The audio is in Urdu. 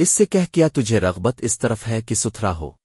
اس سے کہہ کیا تجھے رغبت اس طرف ہے کہ ستھرا ہو۔